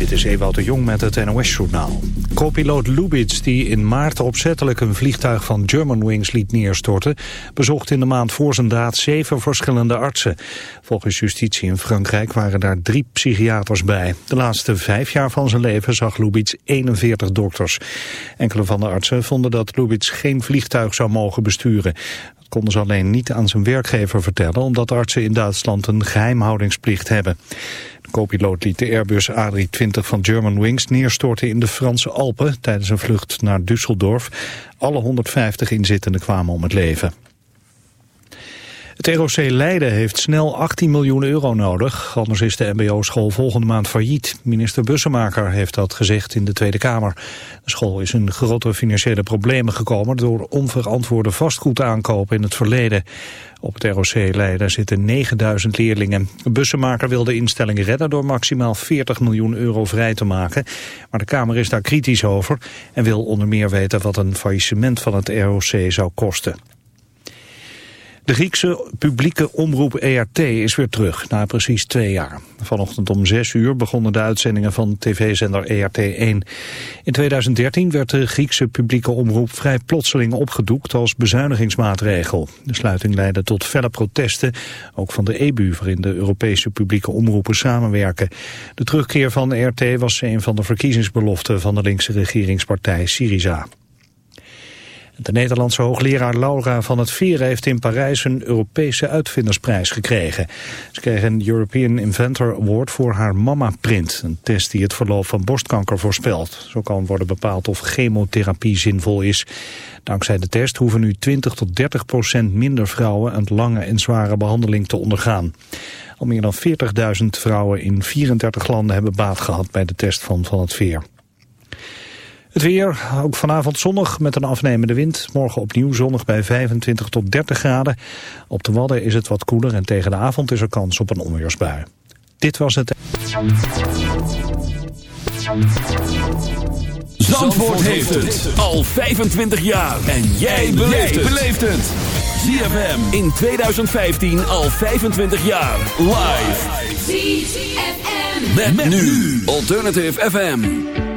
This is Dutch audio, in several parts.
Dit is Ewout de Jong met het NOS-journaal. Co-piloot Lubitz, die in maart opzettelijk een vliegtuig van Germanwings liet neerstorten... bezocht in de maand voor zijn daad zeven verschillende artsen. Volgens justitie in Frankrijk waren daar drie psychiaters bij. De laatste vijf jaar van zijn leven zag Lubitz 41 dokters. Enkele van de artsen vonden dat Lubitz geen vliegtuig zou mogen besturen konden ze alleen niet aan zijn werkgever vertellen... omdat artsen in Duitsland een geheimhoudingsplicht hebben. Co-piloot liet de Airbus A320 van Germanwings neerstorten in de Franse Alpen... tijdens een vlucht naar Düsseldorf. Alle 150 inzittenden kwamen om het leven. Het ROC Leiden heeft snel 18 miljoen euro nodig. Anders is de mbo-school volgende maand failliet. Minister Bussemaker heeft dat gezegd in de Tweede Kamer. De school is in grote financiële problemen gekomen... door onverantwoorde vastgoed aankopen in het verleden. Op het ROC Leiden zitten 9000 leerlingen. Bussemaker wil de instelling redden door maximaal 40 miljoen euro vrij te maken. Maar de Kamer is daar kritisch over... en wil onder meer weten wat een faillissement van het ROC zou kosten. De Griekse publieke omroep ERT is weer terug, na precies twee jaar. Vanochtend om zes uur begonnen de uitzendingen van tv-zender ERT1. In 2013 werd de Griekse publieke omroep vrij plotseling opgedoekt als bezuinigingsmaatregel. De sluiting leidde tot felle protesten, ook van de EBU, waarin de Europese publieke omroepen samenwerken. De terugkeer van ERT was een van de verkiezingsbeloften van de linkse regeringspartij Syriza. De Nederlandse hoogleraar Laura van het Vier heeft in Parijs een Europese uitvindersprijs gekregen. Ze kreeg een European Inventor Award voor haar Mama-print, een test die het verloop van borstkanker voorspelt. Zo kan worden bepaald of chemotherapie zinvol is. Dankzij de test hoeven nu 20 tot 30 procent minder vrouwen een lange en zware behandeling te ondergaan. Al meer dan 40.000 vrouwen in 34 landen hebben baat gehad bij de test van Van het Veer. Het weer, ook vanavond zonnig met een afnemende wind. Morgen opnieuw zonnig bij 25 tot 30 graden. Op de Wadden is het wat koeler en tegen de avond is er kans op een onweersbui. Dit was het... Zandvoort heeft het al 25 jaar. En jij beleeft het. ZFM in 2015 al 25 jaar. Live. ZFM. met nu. Alternative FM.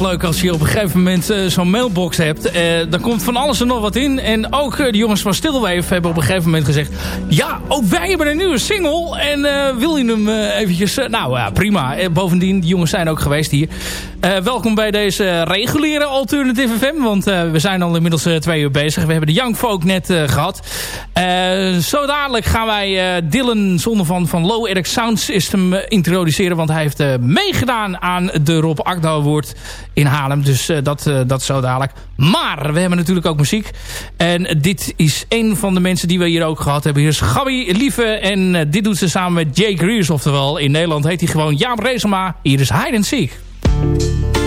Leuk als je op een gegeven moment uh, zo'n mailbox hebt. Uh, dan komt van alles en nog wat in. En ook de jongens van Stilwave hebben op een gegeven moment gezegd... Ja, ook wij hebben een nieuwe single. En wil je hem eventjes... nou ja, prima. bovendien, die jongens zijn ook geweest hier. Welkom bij deze reguliere Alternative FM. Want we zijn al inmiddels twee uur bezig. We hebben de Young Folk net gehad. zo dadelijk gaan wij Dylan Zonnevan van Low Eric Sound System introduceren. Want hij heeft meegedaan aan de Rob Akda in Haarlem. Dus dat, dat zo dadelijk. Maar we hebben natuurlijk ook muziek. En dit is een van de mensen die we hier ook gehad hebben. Hier is Gabi Lieve. En dit doet ze samen met Jake Reers. Oftewel in Nederland heet hij gewoon Jaap Rezema. Hier is Hide and Seek. Is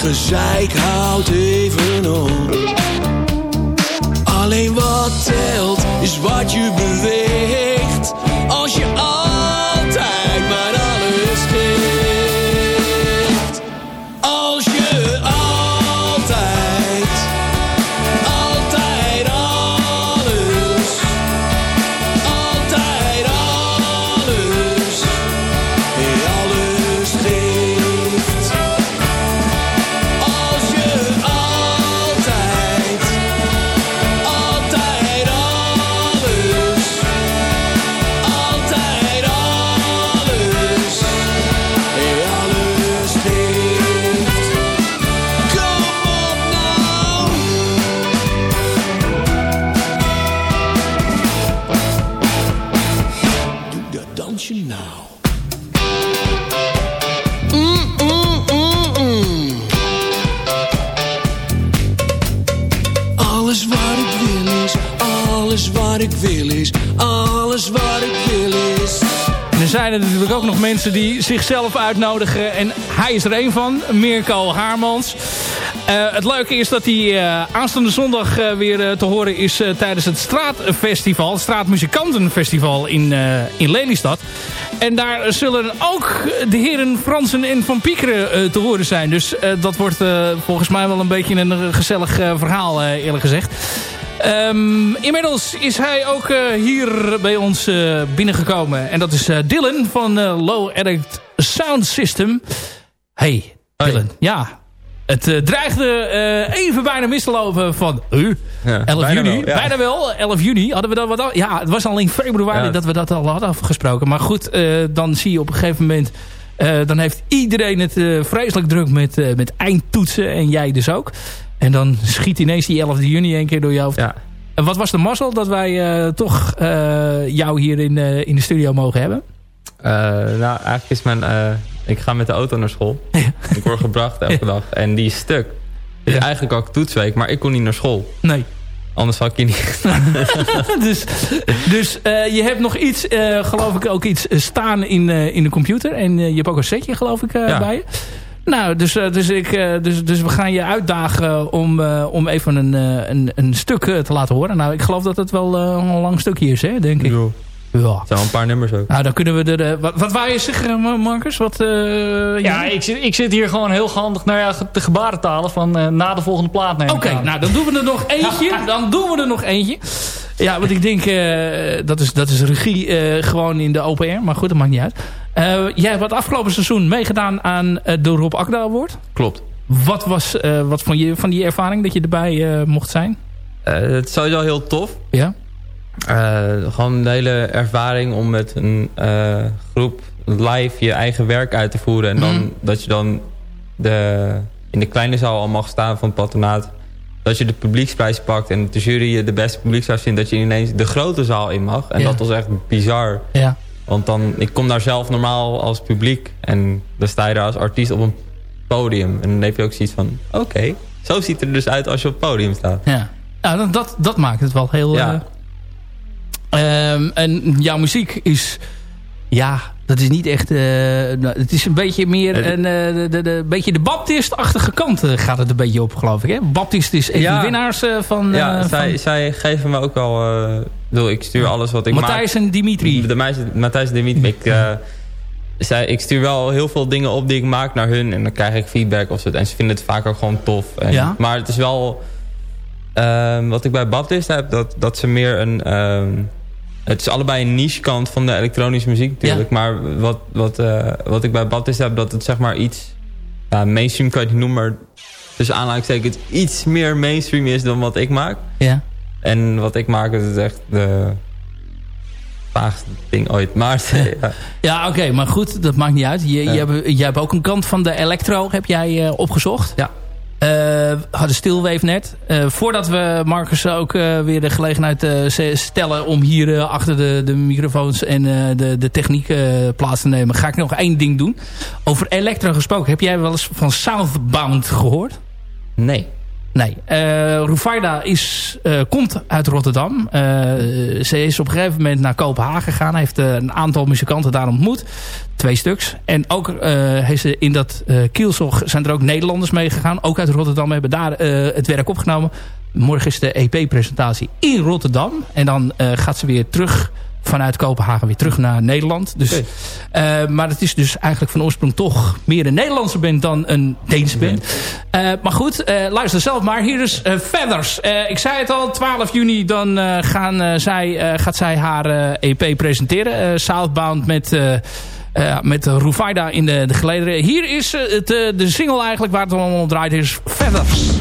gezeik houdt even op. ook nog mensen die zichzelf uitnodigen. En hij is er een van, Mirko Haarmans. Eh, het leuke is dat hij eh, aanstaande zondag eh, weer te horen is tijdens het Straatfestival. Straatmuzikantenfestival in, in Lelystad. En daar zullen ook de heren Fransen en Van Piekeren te horen zijn. Dus dat wordt volgens mij wel een beetje een gezellig verhaal eerlijk gezegd. Ehm, inmiddels is hij ook eh, hier bij ons eh, binnengekomen. En dat is eh, Dylan van Low Edit Sound System. Hey, Dylan. Ja, het dreigde even bijna mis te lopen van... Uh, Ja, 11 bijna juni. wel, ja. Bijna wel. 11 juni hadden we dat wat al, Ja, het was al in februari Ja. dat we dat al hadden afgesproken. Maar goed, dan zie je op een gegeven moment... dan heeft iedereen het vreselijk druk met, met eindtoetsen. En jij dus ook. En dan schiet ineens die 11 juni een keer door je hoofd. Ja. En wat was de mazzel dat wij eh, toch eh, jou hier in, eh, in de studio mogen hebben? Nou, eigenlijk is mijn... ik ga met de auto naar school. Ik word gebracht elke dag. En die is stuk. Is Ja. eigenlijk ook toetsweek, maar ik kon niet naar school. Nee. Anders had ik hier niet... dus dus je hebt nog iets, geloof ik, ook iets staan in, in de computer. En je hebt ook een setje, geloof ik, bij je. Nou, dus, eh, dus, ik, eh, dus, dus we gaan je uitdagen om, eh, om even een, eh, een, een stuk te laten horen. Nou, ik geloof dat het wel eh, een lang stukje is, hè, denk ik. Jo. Ja. Er zijn een paar nummers ook. Nou, dan kunnen we er... wat, wat wou je zeggen, Ma- Marcus? Wat, eh, Ja, ik zit, ik zit hier gewoon heel gehandig naar ja, de gebarentalen van eh, na de volgende plaat nemen. Oké, nou dan doen we er nog eentje. Dan doen we er nog eentje. Ja, want ik denk, eh, dat, is, dat is regie eh, gewoon in de OPR. Maar goed, dat maakt niet uit. Eh, jij hebt het afgelopen seizoen meegedaan aan de Rob Akda Award. Klopt. Wat was wat vond je van die ervaring dat je erbij mocht zijn? Het is sowieso heel tof. Ja? Gewoon de hele ervaring om met een groep live je eigen werk uit te voeren. En dan Mhm. dat je dan de, in de kleine zaal al mag staan van het patronaat. Dat je de publieksprijs pakt en de jury je de beste publieksprijs vindt. Dat je ineens de grote zaal in mag. En Ja. dat was echt bizar. Ja. Want dan, ik kom daar zelf normaal als publiek. En dan sta je daar als artiest op een podium. En dan heb je ook zoiets van, oké. zo ziet het er dus uit als je op het podium staat. ja. Nou, dat- dat, dat maakt het wel heel... Ja. eh, ehm, en jouw muziek is... Ja, dat is niet echt... eh, nou, het is een beetje meer een, eh, de, de, de, beetje de Baptist-achtige kant eh, gaat het een beetje op, geloof ik. Hè? Baptist is een van Ja. de winnaars van... Ja, zij, van zij geven me ook al... eh, ik bedoel, ik stuur alles wat ik Matthijs en Dimitri. maak. De meisje, Matthijs en Dimitri. Ik, zij, ik stuur wel heel veel dingen op die ik maak naar hun. En dan krijg ik feedback of zo. En ze vinden het vaak ook gewoon tof. En, Ja. Maar het is wel... ehm, wat ik bij Baptist heb, dat, dat ze meer een... ehm, het is allebei een niche kant van de elektronische muziek natuurlijk. Maar wat, wat, eh, wat ik bij Baptist heb, dat het zeg maar iets... Ja, mainstream kan je het niet noemen, maar... Dus aanhalingstekens iets meer mainstream is dan wat ik maak. Ja. En wat ik maak, dat is echt de vaagste ding ooit. Maar ja. Ja, oké, maar goed, dat maakt niet uit. Je, Ja. je, hebt, je hebt ook een kant van de electro, heb jij eh, opgezocht. Ja. Eh, hadden stilweef net. Eh, voordat we Marcus ook eh, weer de gelegenheid stellen om hier achter de, de microfoons en de, de techniek plaats te nemen, ga ik nog één ding doen. Over electro gesproken, heb jij wel eens van Southbound gehoord? Nee. Nee. Uh, Rufaida is, uh, komt uit Rotterdam. Uh, ze is op een gegeven moment naar Kopenhagen gegaan. Heeft een aantal muzikanten daar ontmoet. Twee stuks. En ook heeft ze in dat kielzog zijn er ook Nederlanders meegegaan. Ook uit Rotterdam hebben daar het werk opgenomen. Morgen is de EP-presentatie in Rotterdam. En dan gaat ze weer terug vanuit Kopenhagen weer terug naar Nederland. Dus, uh, maar het is dus eigenlijk van oorsprong toch meer een Nederlandse band dan een Deense band. Uh, maar goed, uh, luister zelf maar. Hier is Feathers. ik zei het al, 12 juni dan gaan, zij, gaat zij haar EP presenteren. Southbound met... met Rufaida in de, de gelederen. Hier is het, de single eigenlijk waar het allemaal om draait is Feathers.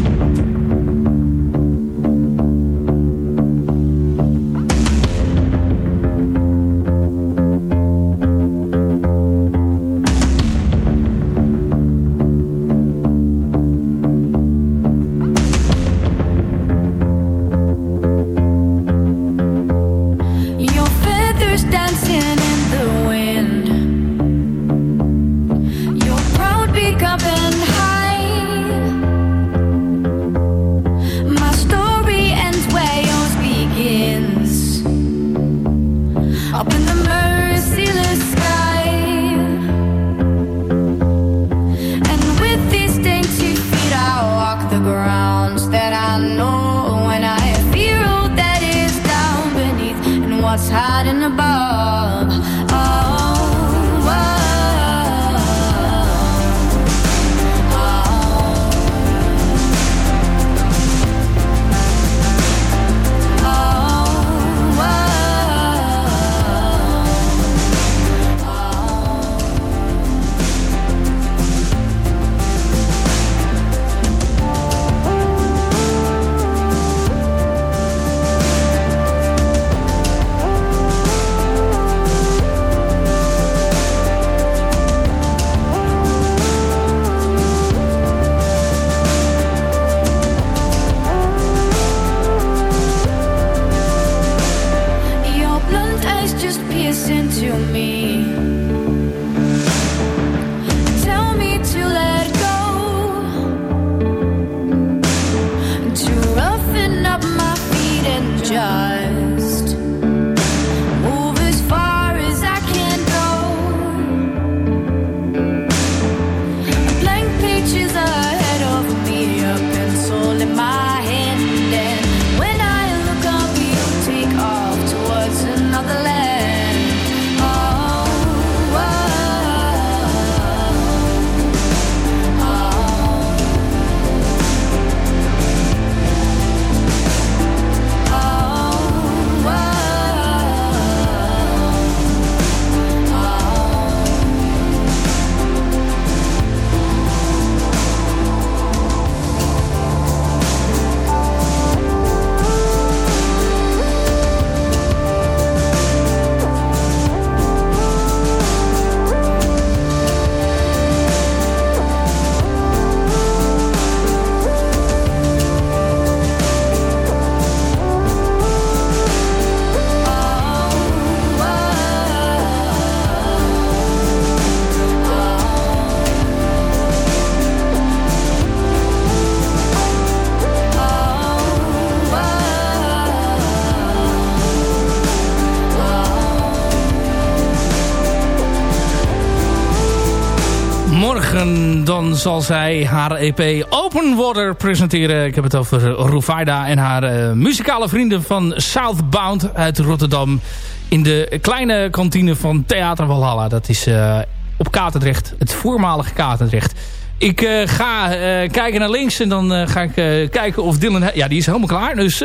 Zal zij haar EP Open Water presenteren. Ik heb het over Rufaida en haar uh, muzikale vrienden van Southbound uit Rotterdam. In de kleine kantine van Theater Walhalla. Dat is uh, op Katendrecht, het voormalige Katendrecht. Ik uh, ga kijken naar links en dan ga ik kijken of Dylan... Ja, die is helemaal klaar. Dus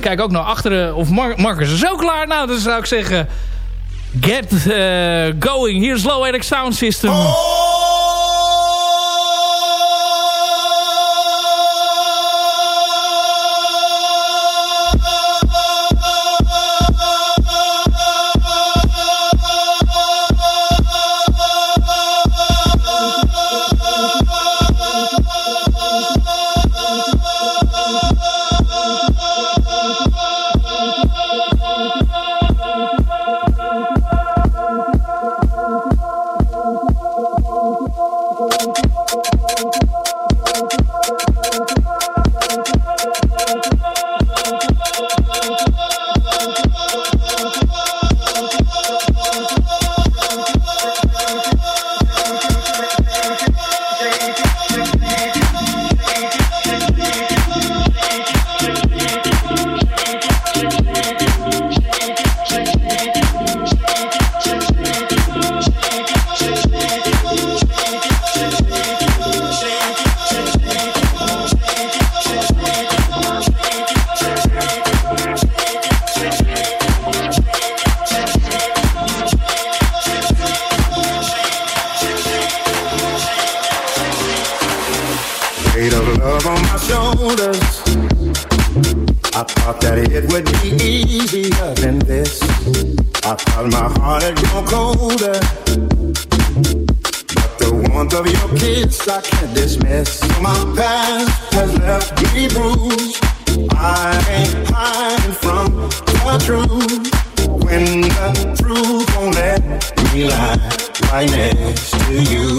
kijk ook naar achteren of Mar Marcus is ook klaar. Nou, dan zou ik zeggen... Get going. Here's Low Eric Sound System. Oh! Ain't hiding from the truth. When the truth won't let me lie right next to you.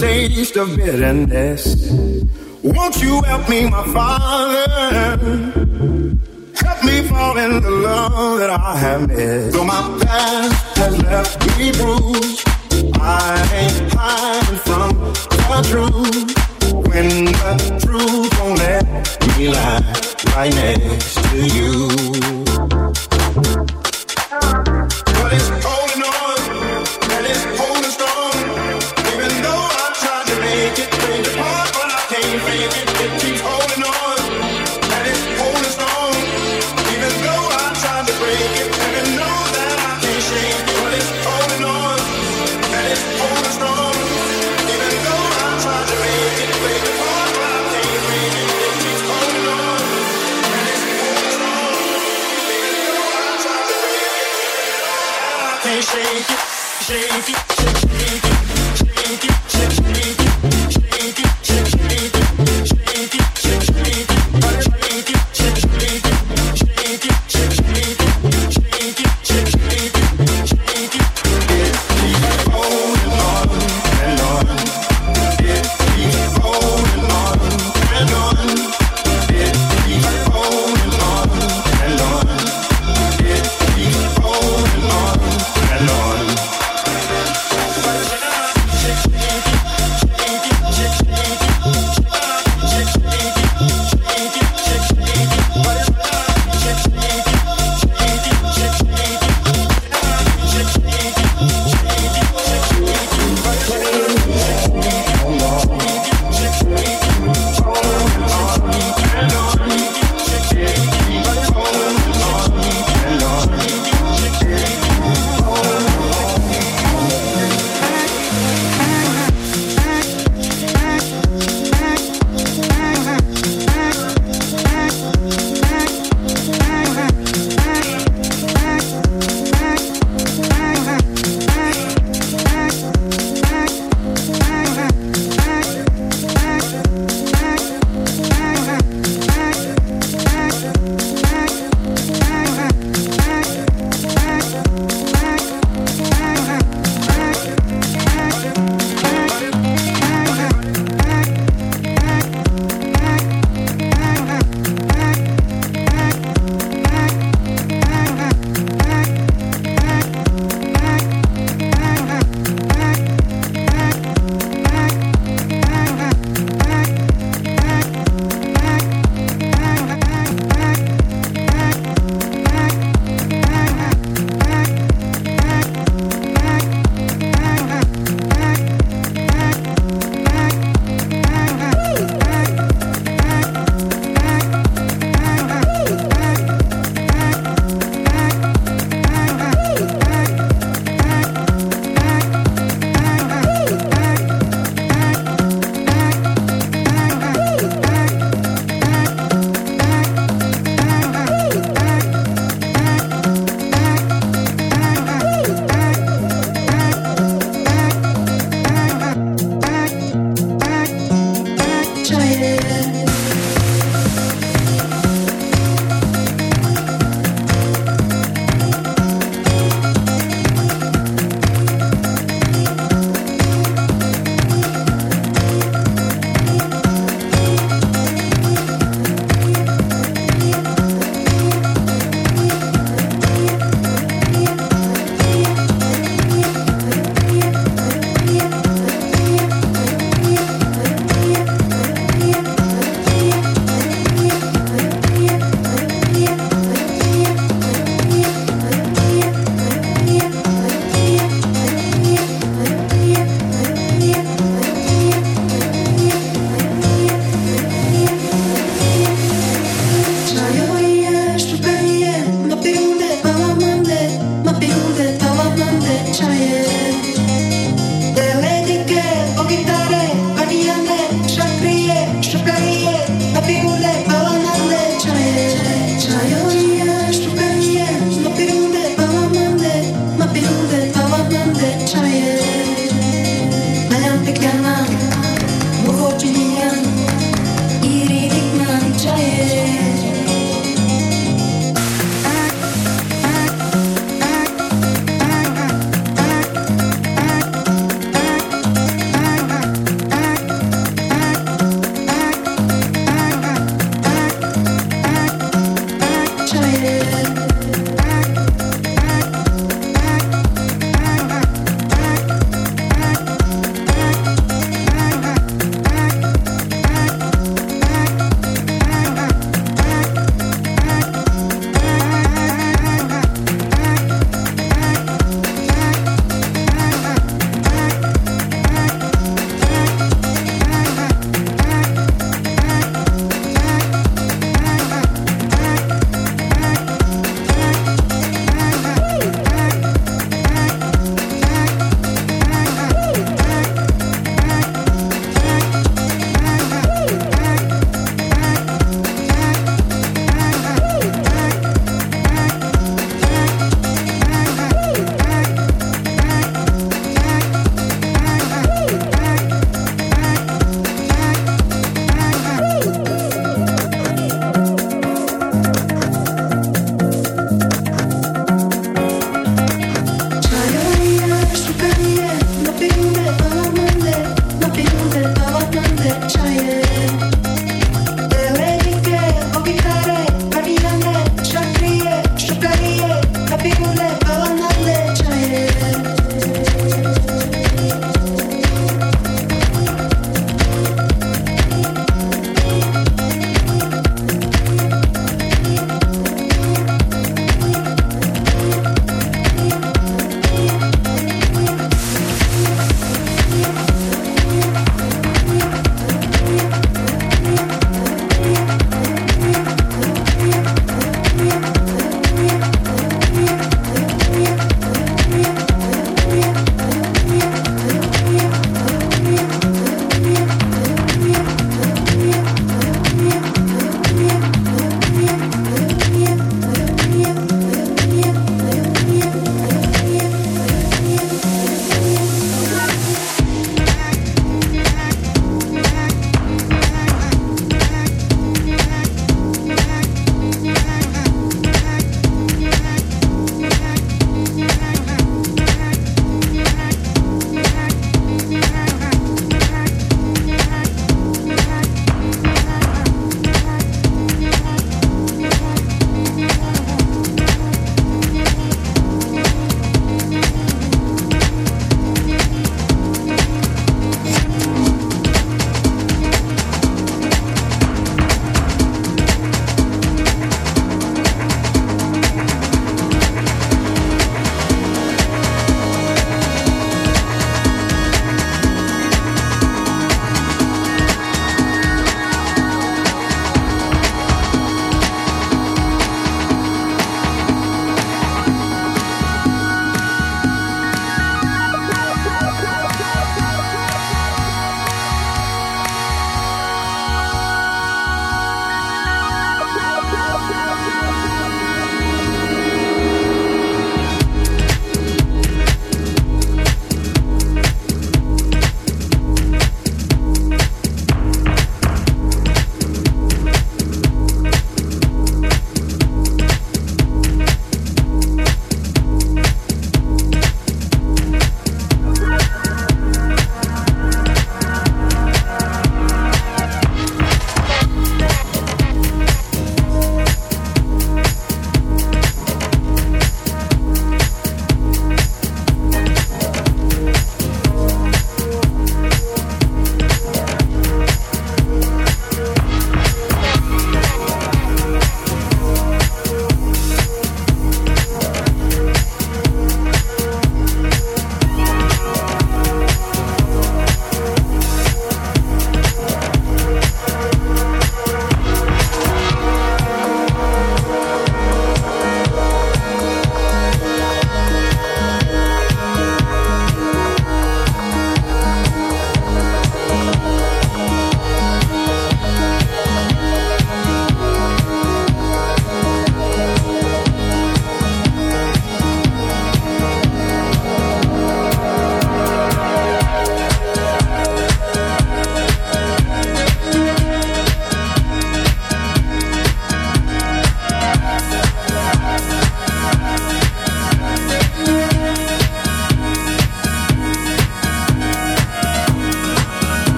Taste of bitterness. Won't you help me, my father? Help me fall in the love that I have missed. Though my past has left me bruised, I ain't hiding from the truth. When the truth won't let me lie right next to you. baby,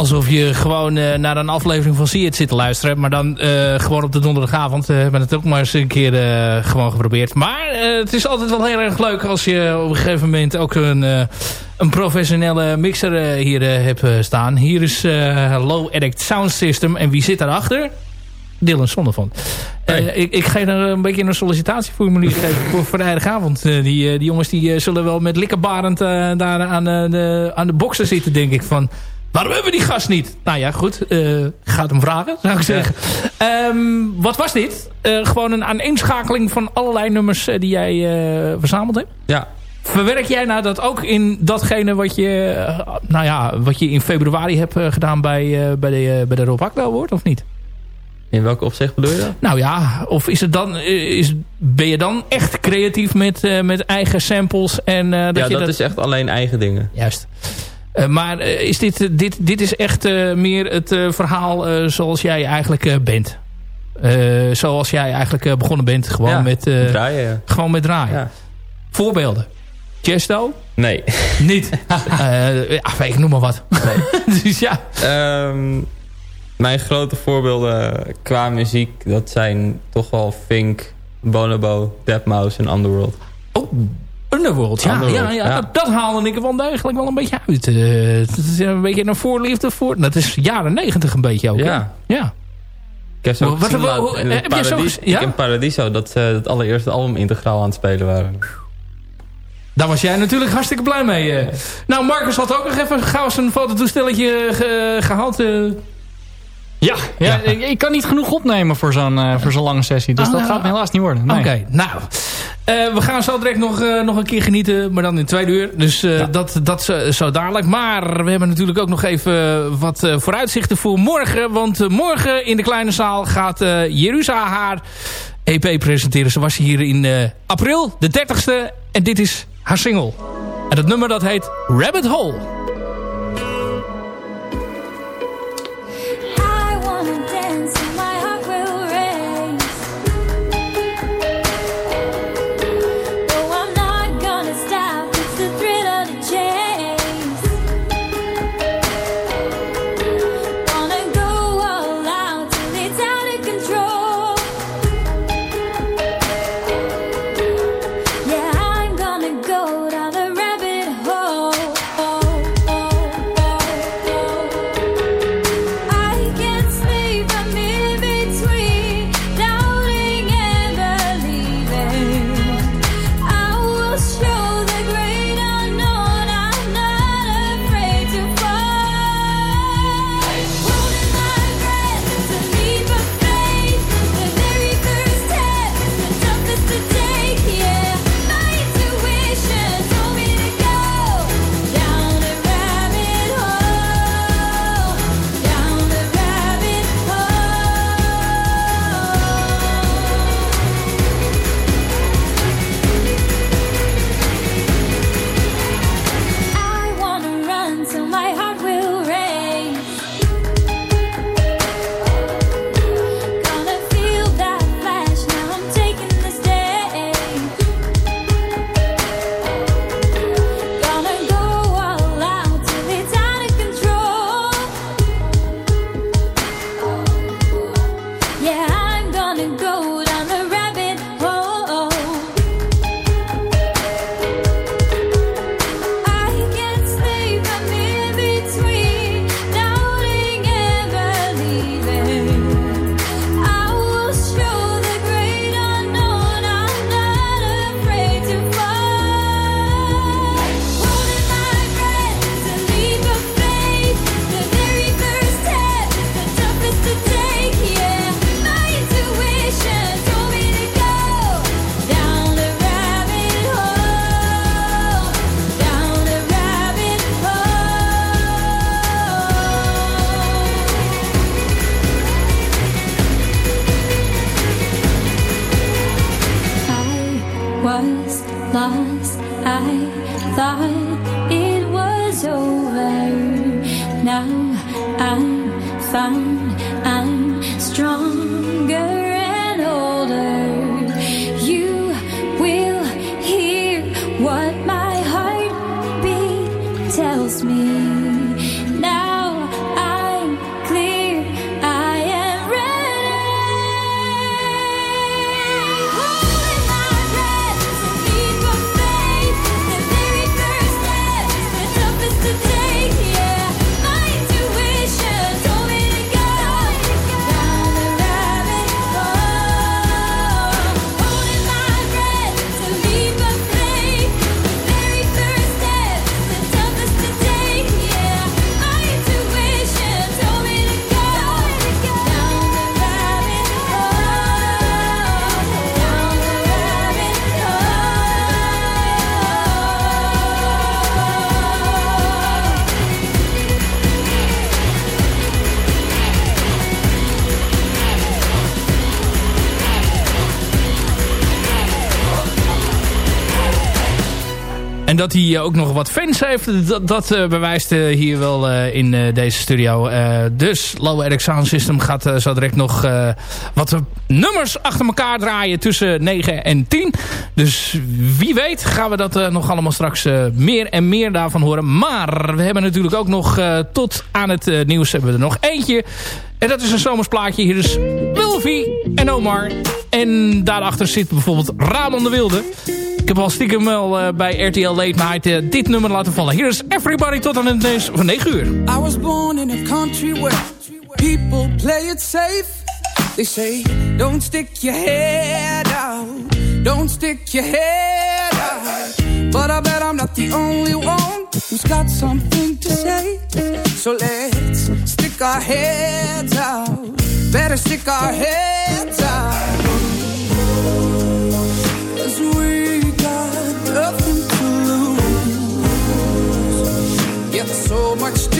alsof je gewoon naar een aflevering van See It zit te luisteren. Maar dan gewoon op de donderdagavond. We hebben het ook maar eens een keer gewoon geprobeerd. Maar het is altijd wel heel erg leuk als je op een gegeven moment ook een, een professionele mixer hier hebt staan. Hier is Low Addict Sound System. En wie zit daarachter? Dylan Sonnevond. Uh, ik, ik geef er een beetje een sollicitatieformulier geven voor vrijdagavond. Uh, die, uh, die jongens die zullen wel met likkerbarend daar aan, de, aan de boksen zitten, denk ik. Van, waarom hebben we die gast niet? Nou ja, goed. gaat hem vragen, zou ik zeggen. Um, wat was dit? gewoon een aaneenschakeling van allerlei nummers die jij verzameld hebt? Ja. Verwerk jij nou dat ook in datgene wat je, nou ja, wat je in februari hebt gedaan bij, bij de, bij de Rob Akda wordt, of niet? In welk opzicht bedoel je dat? Nou ja, of is het dan, is, ben je dan echt creatief met, uh, met eigen samples? En, uh, dat ja, je dat, is echt alleen eigen dingen. Juist. Uh, maar is dit, dit, dit is echt meer het verhaal zoals jij eigenlijk bent? zoals jij eigenlijk begonnen bent. Gewoon ja, met, draaien. Ja. Gewoon met draaien. Ja. Voorbeelden? Chesto? Nee. Niet? ja, ik noem maar wat. Nee. dus ja. Um, mijn grote voorbeelden qua muziek... dat zijn toch wel Fink, Bonobo, Deadmau5 en Underworld. Oh, Underworld, ja, ja, ja, Dat, dat, haalde ik er wel eigenlijk wel een beetje uit. Uh, dat is een beetje een voorliefde voor... Dat is jaren negentig een beetje ook. Ja. ja. Ik heb zo wat, wat, wat, in, heb zo ja? in Paradiso dat ze het allereerste album integraal aan het spelen waren. Daar was jij natuurlijk hartstikke blij mee. Nou, Marcus had ook nog even gauw zijn fototoestelletje ge gehaald. Uh. Ja, ja, Ik, ik, kan niet genoeg opnemen voor zo'n uh, voor zo'n lange sessie. Dus dat ah. gaat me helaas niet worden. Nee. Oké, nou. Uh, we gaan zo direct nog, uh, nog een keer genieten. Maar dan in twee uur. Dus ja. dat, dat zo dadelijk. Maar we hebben natuurlijk ook nog even wat vooruitzichten voor morgen. Want morgen in de kleine zaal gaat Jerusa haar EP presenteren. Ze was hier in april, de 30ste. En dit is haar single. En dat nummer dat heet Rabbit Hole. Dat hij ook nog wat fans heeft, dat, dat bewijst hier wel in deze studio. dus Low Eric Sound System gaat zo direct nog wat nummers achter elkaar draaien tussen 9 en 10. Dus wie weet gaan we dat nog allemaal straks meer en meer daarvan horen. Maar we hebben natuurlijk ook nog tot aan het nieuws hebben we er nog eentje. En dat is een zomersplaatje. Hier is Wilfie en Omar. En daarachter zit bijvoorbeeld Ramon de Wilde. Ik heb al stiekem wel uh, bij RTL Late Night uh, dit nummer laten vallen. Hier is Everybody tot aan het neus van 9 uur. I was born in a country where people play it safe. They say, don't stick your head out. Don't stick your head out. But I bet I'm not the only one who's got something to say. So let's stick our heads out. Better stick our heads out. So much